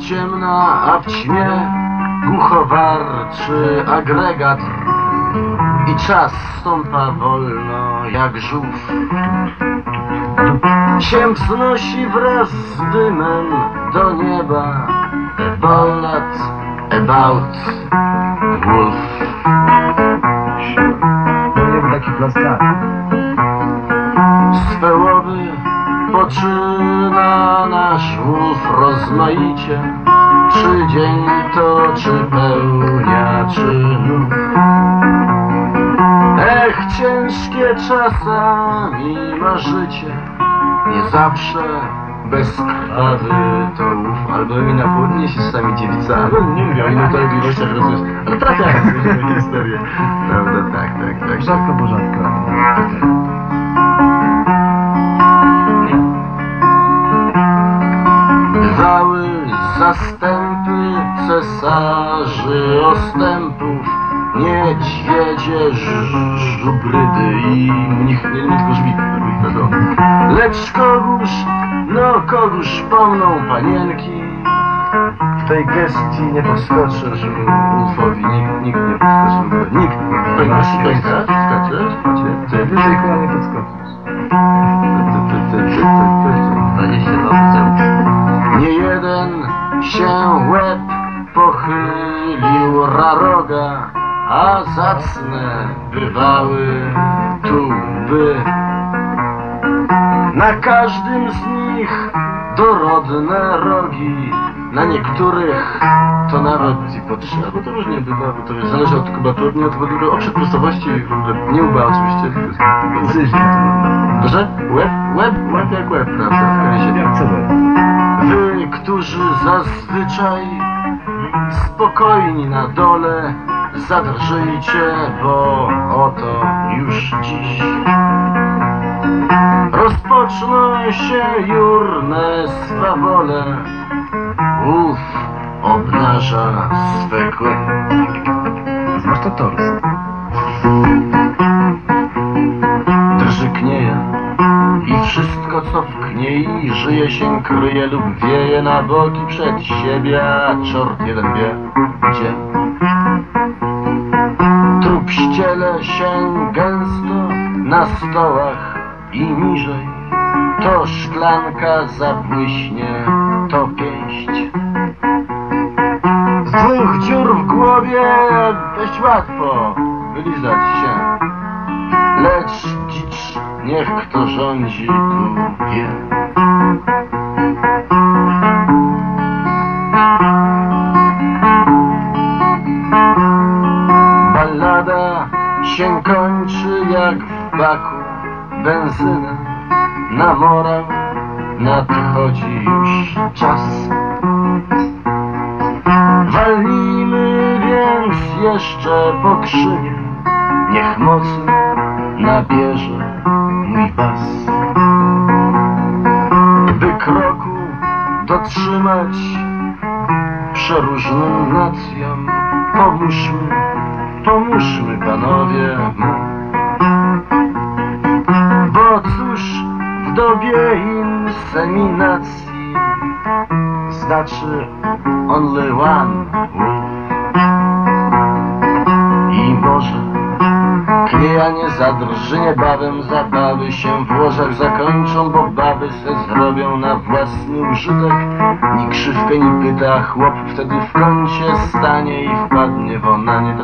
ciemna, a w ćmie głuchowarczy agregat i czas stąpa wolno jak żółw. Się wznosi wraz z dymem do nieba Ballad about wolf taki plaskany. Swe łowy poczyna nasz łów rozmaicie. Czy dzień to, czy pełnia czynów Ech, ciężkie czasami ma życie. Nie zawsze bezkrwawy to łów Albo mi na południe się z sami dziewica. No nie o innych dolegliwościach rozumiesz Ale trafiają w różne historie Prawda, tak, tak, tak. Rzadko, bo rzadko. Zastępy cesarzy ostępów, niedźwiedzie, żubrydy i mnich, żbik, wiadomo. Lecz kogóż, no kogóż pomną panienki, w tej gestii nie podskoczysz Ulfowi, nikt, nikt nie podskoczył, nikt. Pękasz, pękasz, skaczesz? Ty, Wyżej chyba nie podskoczysz. Raroga, a zacne bywały tuby. Na każdym z nich dorodne rogi, na niektórych to nawet i potrzeba, bo to różnie bywa, bo to wiesz, zależy od kubaturni, od wody, o przetłustowości, w ogóle nie uba oczywiście, tylko Cyżnie to Proszę? Łeb, łeb, łeb jak łeb, prawda? W sensie. Jak. Wy, którzy zazwyczaj spokojni na dole, zadrżyjcie, bo oto już dziś rozpoczną się jurne swawole. Ów obnaża swe kły. Zwłaszcza tors. drżyknieje i wszystko co w kniei żyje się kryje lub wieje na boki przed siebie, a czort jeden wie gdzie. Trup ściele się gęsto na stołach i niżej. To szklanka zabłyśnie, to pięść. Z dwóch dziur w głowie dość łatwo wylizać się. Lecz dzicz, niech kto rządzi tu wie. Się kończy jak w baku benzyna. Na morał nadchodzi już czas. Walnijmy więc jeszcze po krzynie. Niech mocy nabierze mój bas. By kroku dotrzymać przeróżnym nacjom, pomóżmy, pomóżmy panowie. Bo cóż w dobie inseminacji znaczy only one Klijanie zadrży niebawem, zabawy się w łożach zakończą, bo baby se zrobią na własny użytek. Ni krzywkę, ni pyta, chłop wtedy w kącie stanie i wpadnie w onanie.